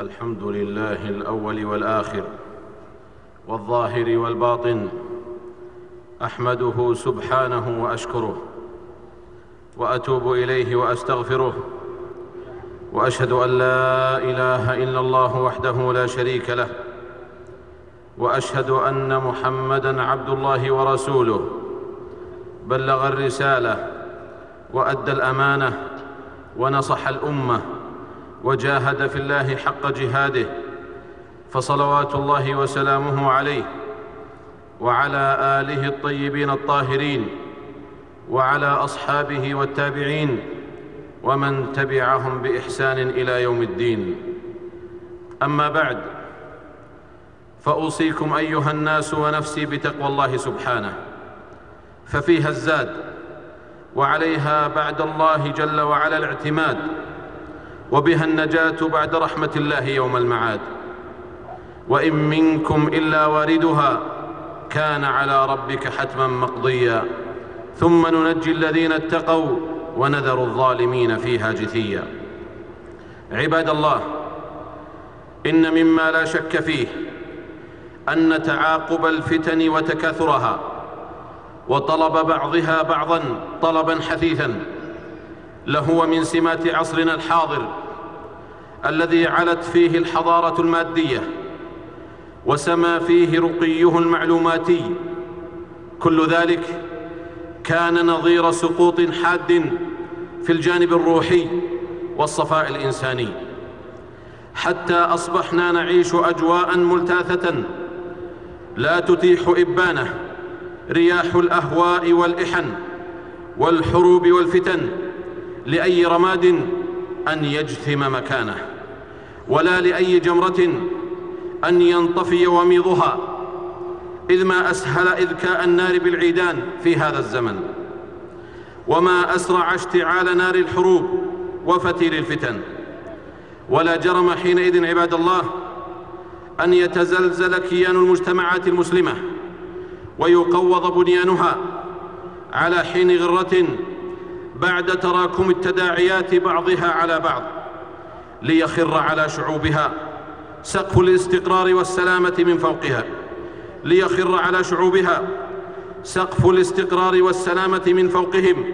الحمد لله الأول والآخر والظاهر والباطن أحمده سبحانه وأشكره وأتوب إليه وأستغفره وأشهد أن لا إله إلا الله وحده لا شريك له وأشهد أن محمدا عبد الله ورسوله بلغ الرسالة وأدى الأمانة ونصح الأمة وجاهد في الله حق جهاده فصلوات الله وسلامه عليه وعلى آله الطيبين الطاهرين وعلى أصحابه والتابعين ومن تبعهم بإحسان إلى يوم الدين. أما بعد فأوصيكم أيها الناس ونفسي بتقوى الله سبحانه ففيها الزاد وعليها بعد الله جل وعلا الاعتماد وبها النجاة بعد رحمة الله يوم المعاد. وإن منكم إلا واردها كان على ربك حتما مقضيا. ثم ننجي الذين اتقوا ونذر الظالمين فيها جثيا. عباد الله إن مما لا شك فيه أن تعاقب الفتن وتكاثرها وطلب بعضها بعضا طلبا حثيثا. لهو من سمات عصرنا الحاضر الذي علت فيه الحضارة المادية وسما فيه رقيه المعلوماتي. كل ذلك كان نظير سقوط حاد في الجانب الروحي والصفاء الإنساني. حتى أصبحنا نعيش أجواء ملتأثة لا تتيح إبانه رياح الأهواء والإحن والحروب والفتن لأي رماد أن يجثم مكانه ولا لأي جمرة أن ينطفي وميضها إذ ما أسهل اذكاء النار بالعيدان في هذا الزمن وما أسرع اشتعال نار الحروب وفتيل الفتن ولا جرم حينئذ عباد الله أن يتزلزل كيان المجتمعات المسلمة ويقوض بنيانها على حين غرة بعد تراكم التداعيات بعضها على بعض ليخر على شعوبها سقف الاستقرار والسلامة من فوقها ليخر على شعوبها سقف الاستقرار والسلامة من فوقهم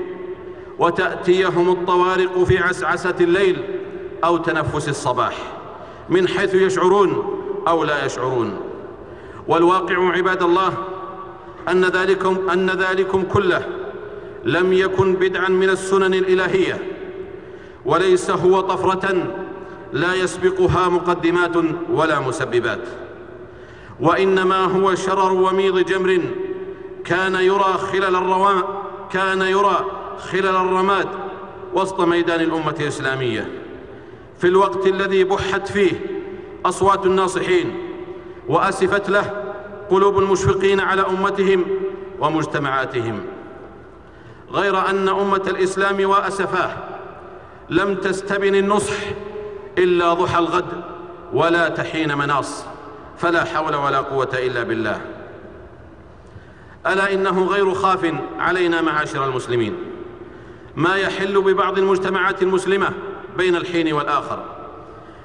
وتأتيهم الطوارق في عسعسة الليل أو تنفس الصباح من حيث يشعرون أو لا يشعرون والواقع عباد الله أن ذلكم أن ذلكم كله لم يكن بدعا من السنن الإلهية وليس هو طفرة لا يسبقها مقدمات ولا مسببات وإنما هو شرر وميض جمر كان يرى خلل الروام كان يرى خلل الرماد وسط ميدان الأمة الإسلامية. في الوقت الذي بحت فيه أصوات الناصحين وأسفت له قلوب المشفقين على أمتهم ومجتمعاتهم. غير أن أمة الإسلام وأسفاه لم تستبن النصح إلا ضحى الغد ولا تحين مناص فلا حول ولا قوة إلا بالله. ألا إنه غير خاف علينا معاشر المسلمين؟ ما يحل ببعض المجتمعات المسلمة بين الحين والآخر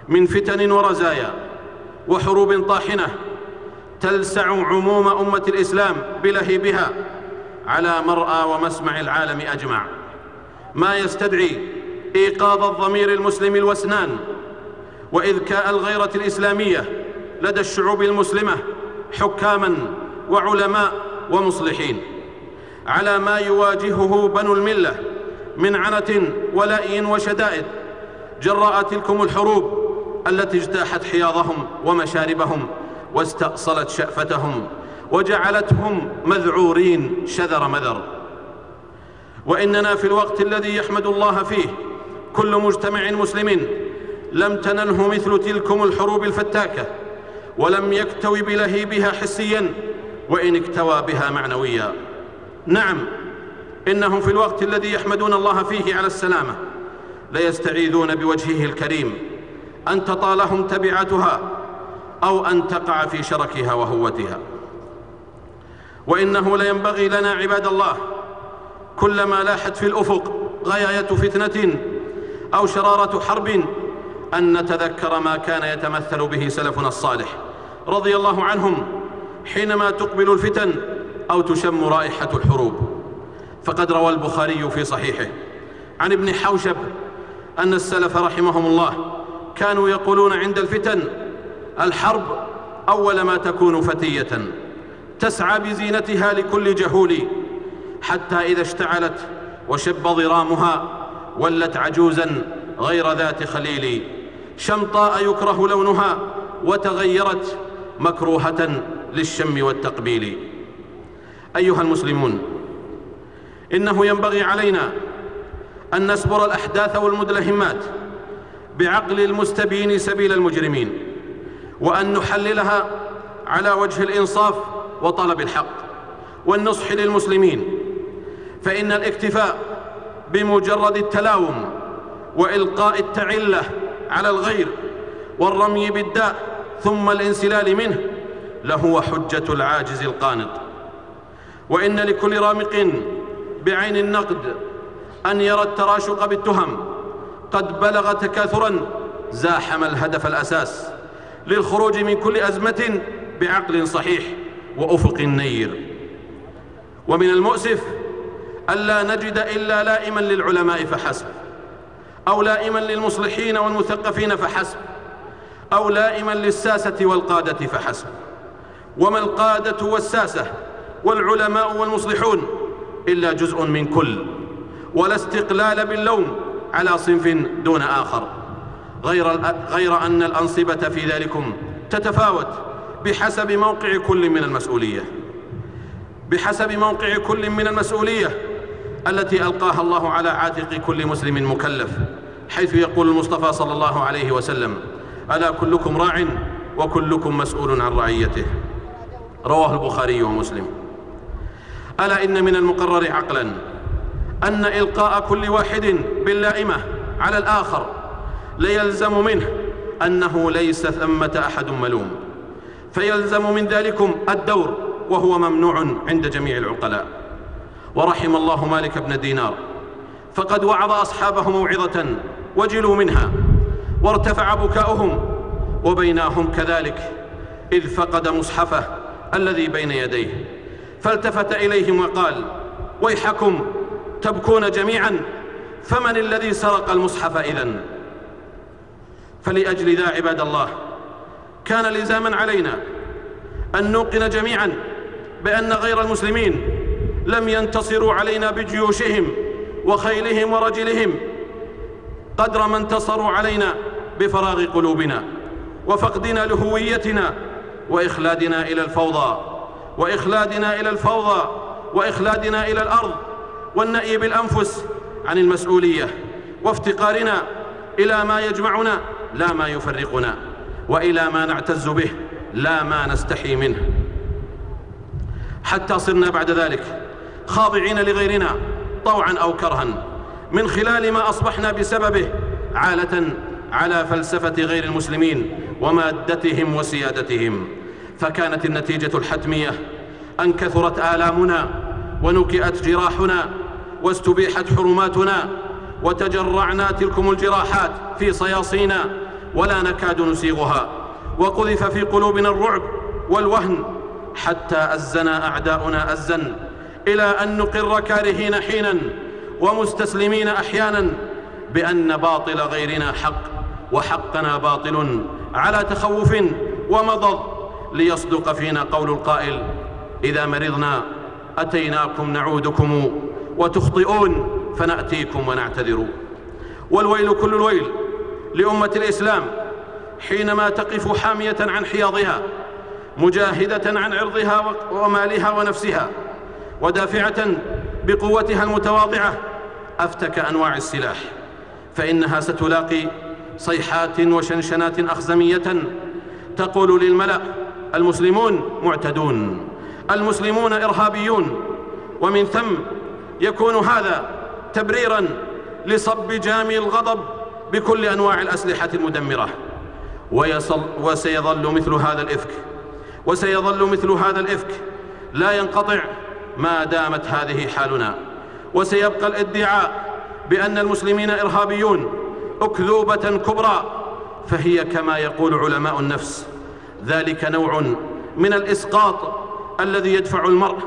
من فتن ورزايا وحروب طاحنة تلسع عموم أمة الإسلام بلهيبها على مرأى ومسمع العالم أجمع. ما يستدعي إيقاظ الضمير المسلم الوسنان واذكاء الغيرة الإسلامية لدى الشعوب المسلمة حكاما وعلماء ومصلحين. على ما يواجهه بنو الملة من عنه ولأي وشدائد جراء تلكم الحروب التي اجتاحت حياضهم ومشاربهم واستأصلت شأفتهم. وجعلتهم مذعورين شذر مذر. وإننا في الوقت الذي يحمد الله فيه كل مجتمع مسلم لم تنله مثل تلكم الحروب الفتاكة ولم يكتوي بلهيبها حسيا وإن اكتوى بها معنويا. نعم إنهم في الوقت الذي يحمدون الله فيه على السلامة ليستعيذون بوجهه الكريم أن تطالهم تبعاتها أو أن تقع في شركها وهوتها. وإنه لينبغي لنا عباد الله كلما لاحت في الأفق غياية فتنة أو شرارة حرب أن نتذكر ما كان يتمثل به سلفنا الصالح رضي الله عنهم حينما تقبل الفتن أو تشم رائحة الحروب. فقد روى البخاري في صحيحه عن ابن حوشب أن السلف رحمهم الله كانوا يقولون عند الفتن الحرب أول ما تكون فتية. تسعى بزينتها لكل جهول حتى إذا اشتعلت وشب ضرامها ولت عجوزا غير ذات خليل. شمطاء يكره لونها وتغيرت مكروهة للشم والتقبيل. أيها المسلمون إنه ينبغي علينا أن نسبر الأحداث والمدلهمات بعقل المستبين سبيل المجرمين وأن نحللها على وجه الإنصاف وطلب الحق والنصح للمسلمين فإن الاكتفاء بمجرد التلاوم وإلقاء التعلة على الغير والرمي بالداء ثم الانسلال منه لهو حجة العاجز القانط. وإن لكل رامق بعين النقد أن يرى التراشق بالتهم قد بلغ تكاثرا زاحم الهدف الأساس للخروج من كل أزمة بعقل صحيح. وأفق نير ومن المؤسف ألا نجد إلا لائما للعلماء فحسب أو لائما للمصلحين والمثقفين فحسب أو لائما للساسة والقادة فحسب. وما القادة والساسة والعلماء والمصلحون إلا جزء من كل ولا استقلال باللوم على صنف دون آخر. غير, غير أن الأنصبة في ذلكم تتفاوت. بحسب موقع كل من المسؤولية. بحسب موقع كل من المسؤولية التي ألقاها الله على عاتق كل مسلم مكلف حيث يقول المصطفى صلى الله عليه وسلم ألا كلكم راع وكلكم مسؤول عن رعيته. رواه البخاري ومسلم. ألا إن من المقرر عقلا أن إلقاء كل واحد باللائمة على الآخر ليلزم منه أنه ليس ثمة أحد ملوم. فيلزم من ذلكم الدور وهو ممنوع عند جميع العقلاء. ورحم الله مالك بن دينار. فقد وعظ أصحابه موعظة وجلوا منها وارتفع بكاؤهم وبيناهم كذلك إذ فقد مصحفه الذي بين يديه. فالتفت إليهم وقال ويحكم تبكون جميعا فمن الذي سرق المصحف إذن؟ فلأجل ذا عباد الله كان لزاما علينا أن نوقن جميعا بأن غير المسلمين لم ينتصروا علينا بجيوشهم وخيلهم ورجلهم قدر ما انتصروا علينا بفراغ قلوبنا وفقدنا لهويتنا وإخلادنا إلى الفوضى وإخلادنا إلى الفوضى وإخلادنا إلى الأرض والنأي بالأنفس عن المسؤولية وافتقارنا إلى ما يجمعنا لا ما يفرقنا وإلى ما نعتز به لا ما نستحي منه. حتى صرنا بعد ذلك خاضعين لغيرنا طوعا أو كرها من خلال ما أصبحنا بسببه عالة على فلسفة غير المسلمين ومادتهم وسيادتهم. فكانت النتيجة الحتمية أن كثرت آلامنا ونكئت جراحنا واستبيحت حرماتنا وتجرعنا تلكم الجراحات في صياصينا ولا نكاد نسيغها وقذف في قلوبنا الرعب والوهن حتى أزنا أعداؤنا أزا إلى أن نقر كارهين حينا ومستسلمين أحيانا بأن باطل غيرنا حق وحقنا باطل على تخوف ومضض ليصدق فينا قول القائل إذا مرضنا أتيناكم نعودكم وتخطئون فنأتيكم ونعتذر. والويل كل الويل لأمة الإسلام حينما تقف حامية عن حياضها مجاهدة عن عرضها ومالها ونفسها ودافعة بقوتها المتواضعة أفتك أنواع السلاح فإنها ستلاقي صيحات وشنشنات أخزمية تقول للملأ المسلمون معتدون المسلمون إرهابيون ومن ثم يكون هذا تبريرا لصب جامي الغضب بكل أنواع الأسلحة المدمرة. ويصل وسيظل مثل هذا الإفك. وسيظل مثل هذا الإفك. لا ينقطع ما دامت هذه حالنا. وسيبقى الادعاء بأن المسلمين إرهابيون أكذوبة كبرى. فهي كما يقول علماء النفس ذلك نوع من الإسقاط الذي يدفع المرء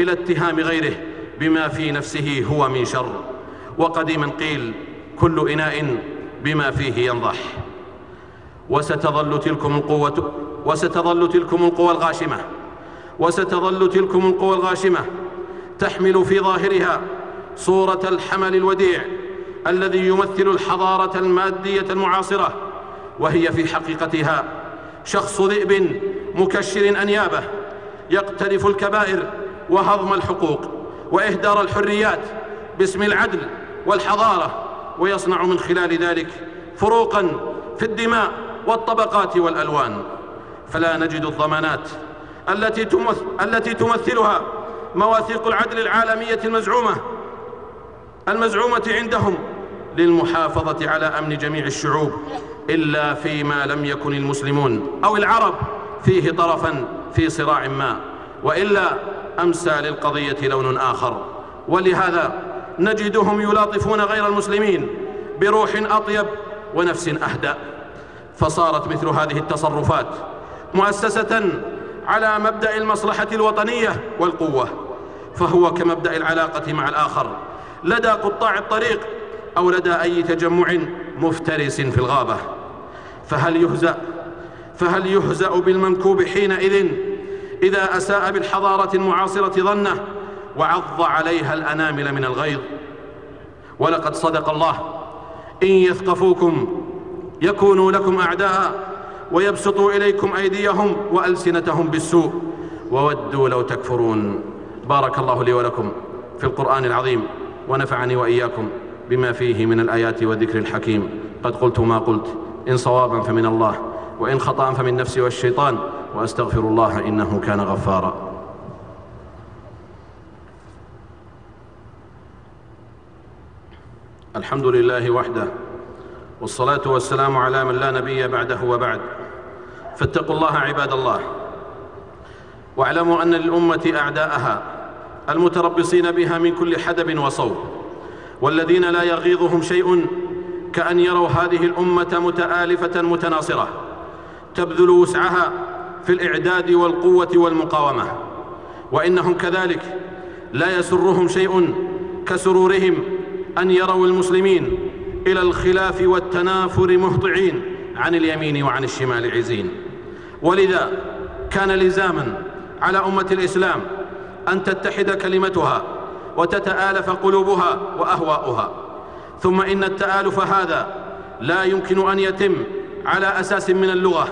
إلى اتهام غيره بما في نفسه هو من شر. وقديما قيل كل إناء بما فيه ينضح. وستظل تلكم القوة وستظل تلكم القوى الغاشمة. وستظل تلكم القوى الغاشمة. تحمل في ظاهرها صورة الحمل الوديع الذي يمثل الحضارة المادية المعاصرة. وهي في حقيقتها شخص ذئب مكشر أنيابه يقترف الكبائر وهضم الحقوق وإهدار الحريات باسم العدل والحضارة. ويصنع من خلال ذلك فروقا في الدماء والطبقات والألوان. فلا نجد الضمانات التي تمثل التي تمثلها مواثيق العدل العالمية المزعومة المزعومة عندهم للمحافظة على أمن جميع الشعوب إلا فيما لم يكن المسلمون أو العرب فيه طرفا في صراع ما وإلا أمسى للقضية لون آخر. ولهذا نجدهم يلاطفون غير المسلمين بروح أطيب ونفس أهدأ. فصارت مثل هذه التصرفات مؤسسة على مبدأ المصلحة الوطنية والقوة فهو كمبدأ العلاقة مع الآخر لدى قطاع الطريق أو لدى أي تجمع مفترس في الغابة. فهل يهزأ؟ فهل يهزأ بالمنكوب حينئذ إذا أساء بالحضارة المعاصرة ظنه وعض عليها الأنامل من الغيظ. ولقد صدق الله إن يثقفوكم يكونوا لكم أعداء ويبسطوا إليكم أيديهم وألسنتهم بالسوء. وودوا لو تكفرون. بارك الله لي ولكم في القرآن العظيم ونفعني وإياكم بما فيه من الآيات والذكر الحكيم. قد قلت ما قلت إن صوابا فمن الله وإن خطأ فمن نفسي والشيطان وأستغفر الله إنه كان غفارا. الحمد لله وحده والصلاة والسلام على من لا نبي بعده وبعد. فاتقوا الله عباد الله واعلموا أن للأمة أعداءها المتربصين بها من كل حدب وصوب والذين لا يغيظهم شيء كأن يروا هذه الأمة متآلفة متناصرة تبذل وسعها في الإعداد والقوة والمقاومة. وإنهم كذلك لا يسرهم شيء كسرورهم أن يروا المسلمين إلى الخلاف والتنافر مهطعين عن اليمين وعن الشمال عزين. ولذا كان لزاما على أمة الإسلام أن تتحد كلمتها وتتآلف قلوبها وأهواؤها. ثم إن التآلف هذا لا يمكن أن يتم على أساس من اللغة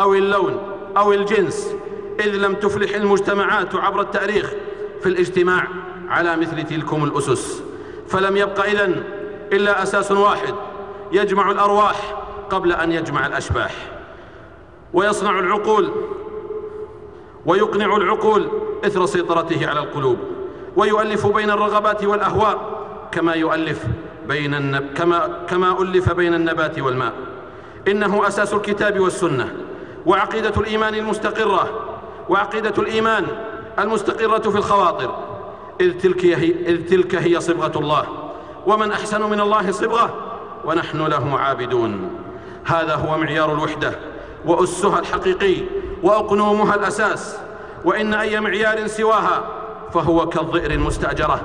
أو اللون أو الجنس إذ لم تفلح المجتمعات عبر التاريخ في الاجتماع على مثل تلكم الأسس. فلم يبق إذن إلا أساس واحد يجمع الأرواح قبل أن يجمع الأشباح. ويصنع العقول ويقنع العقول إثر سيطرته على القلوب. ويؤلف بين الرغبات والأهواء كما يؤلف بين النب... كما كما ألف بين النبات والماء. إنه أساس الكتاب والسنة. وعقيدة الإيمان المستقرة وعقيدة الإيمان المستقرة في الخواطر. إذ تلك هي, إذ تلك هي صبغة الله. ومن أحسن من الله صبغة؟ ونحن له عابدون. هذا هو معيار الوحدة وأسها الحقيقي وأقنومها الأساس. وإن أي معيار سواها فهو كالظئر المستأجرة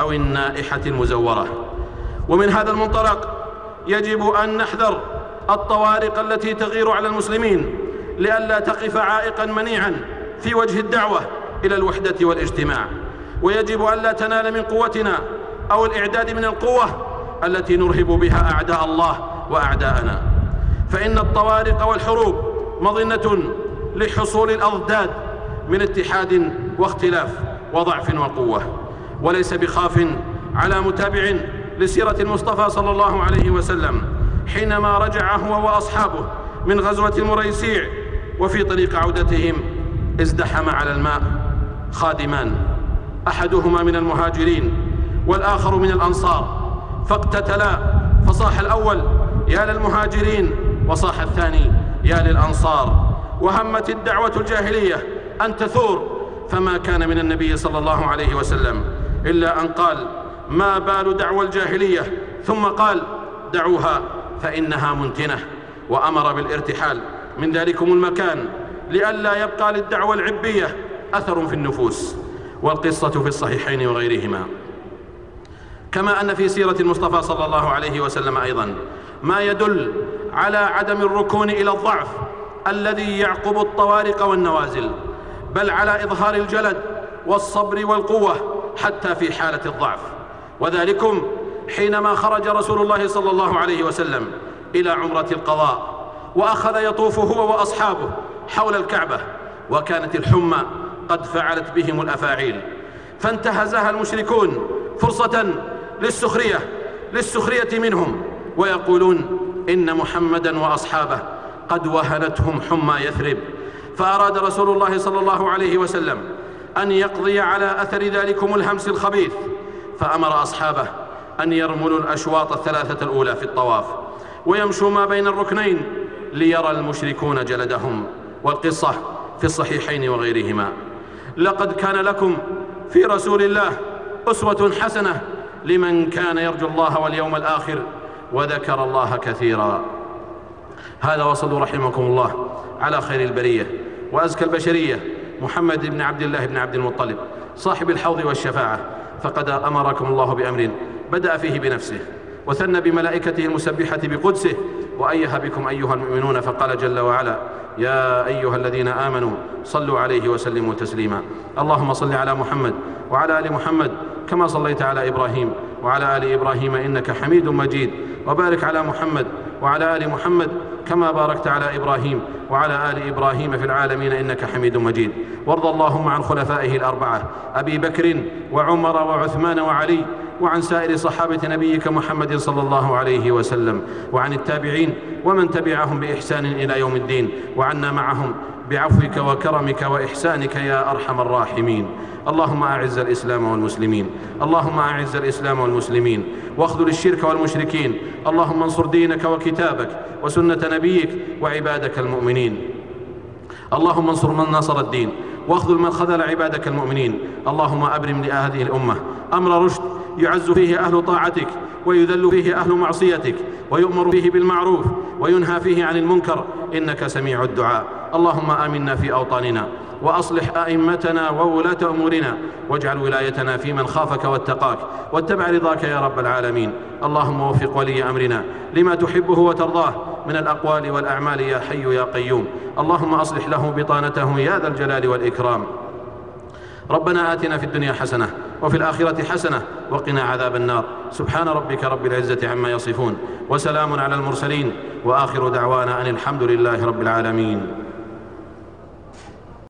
أو النائحة المزورة. ومن هذا المنطلق يجب أن نحذر الطوارق التي تغير على المسلمين لئلا تقف عائقا منيعا في وجه الدعوة إلى الوحدة والإجتماع. ويجب ألا تنال من قوتنا أو الإعداد من القوة التي نرهب بها أعداء الله وأعداءنا. فإن الطوارق والحروب مظنة لحصول الأضداد من اتحاد واختلاف وضعف وقوة وليس بخاف على متابع لسيرة المصطفى صلى الله عليه وسلم حينما رجع هو وأصحابه من غزوة المريسيع وفي طريق عودتهم ازدحم على الماء خادمان. أحدهما من المهاجرين والآخر من الأنصار. فاقتتلا فصاح الأول يا للمهاجرين وصاح الثاني يا للأنصار. وهمت الدعوة الجاهلية أن تثور فما كان من النبي صلى الله عليه وسلم إلا أن قال ما بال دعوى الجاهلية؟ ثم قال دعوها فإنها منتنة وأمر بالارتحال من ذلكم المكان لئلا يبقى للدعوة العبية أثر في النفوس. والقصة في الصحيحين وغيرهما. كما أن في سيرة المصطفى صلى الله عليه وسلم أيضا ما يدل على عدم الركون إلى الضعف الذي يعقب الطوارق والنوازل بل على إظهار الجلد والصبر والقوة حتى في حالة الضعف. وذلكم حينما خرج رسول الله صلى الله عليه وسلم إلى عمرة القضاء وأخذ يطوف هو وأصحابه حول الكعبة وكانت الحمى قد فعلت بهم الأفاعيل. فانتهزها المشركون فرصة للسخرية للسخرية منهم ويقولون إن محمدا وأصحابه قد وهنتهم حمى يثرب. فأراد رسول الله صلى الله عليه وسلم أن يقضي على أثر ذلكم الهمس الخبيث فأمر أصحابه أن يرملوا الأشواط الثلاثة الأولى في الطواف ويمشوا ما بين الركنين ليرى المشركون جلدهم. والقصة في الصحيحين وغيرهما. لقد كان لكم في رسول الله أسوة حسنة لمن كان يرجو الله واليوم الآخر وذكر الله كثيرا. هذا وصلوا رحمكم الله على خير البرية وأزكى البشرية محمد بن عبد الله بن عبد المطلب صاحب الحوض والشفاعة فقد أمركم الله بأمر بدأ فيه بنفسه وثنى بملائكته المسبحة بقدسه وأيه بكم أيها المؤمنون فقال جل وعلا يا أيها الذين آمنوا صلوا عليه وسلموا تسليما. اللهم صل على محمد وعلى آل محمد كما صليت على إبراهيم وعلى آل إبراهيم إنك حميد مجيد. وبارك على محمد وعلى آل محمد كما باركت على إبراهيم وعلى آل إبراهيم في العالمين إنك حميد مجيد. وارض اللهم عن خلفائه الأربعة أبي بكر وعمر وعثمان وعلي وعن سائر صحابة نبيك محمد صلى الله عليه وسلم وعن التابعين ومن تبعهم بإحسان إلى يوم الدين وعنا معهم بعفوك وكرمك وإحسانك يا أرحم الراحمين. اللهم أعز الإسلام والمسلمين اللهم أعز الإسلام والمسلمين واخذل الشرك والمشركين اللهم انصر دينك وكتابك وسنة نبيك وعبادك المؤمنين. اللهم انصر من نصر الدين واخذل من خذل عبادك المؤمنين. اللهم أبرم لهذه الأمة أمر رشد يعز فيه أهل طاعتك ويذل فيه أهل معصيتك ويؤمر فيه بالمعروف وينهى فيه عن المنكر إنك سميع الدعاء. اللهم آمنا في أوطاننا وأصلح أئمتنا وولاة أمورنا واجعل ولايتنا في من خافك واتقاك واتبع رضاك يا رب العالمين. اللهم وفق ولي أمرنا لما تحبه وترضاه من الأقوال والأعمال يا حي يا قيوم. اللهم أصلح له بطانته يا ذا الجلال والإكرام. ربنا آتنا في الدنيا حسنة وفي الآخرة حسنة وقنا عذاب النار. سبحان ربك رب العزة عما يصفون وسلام على المرسلين وآخر دعوانا أن الحمد لله رب العالمين.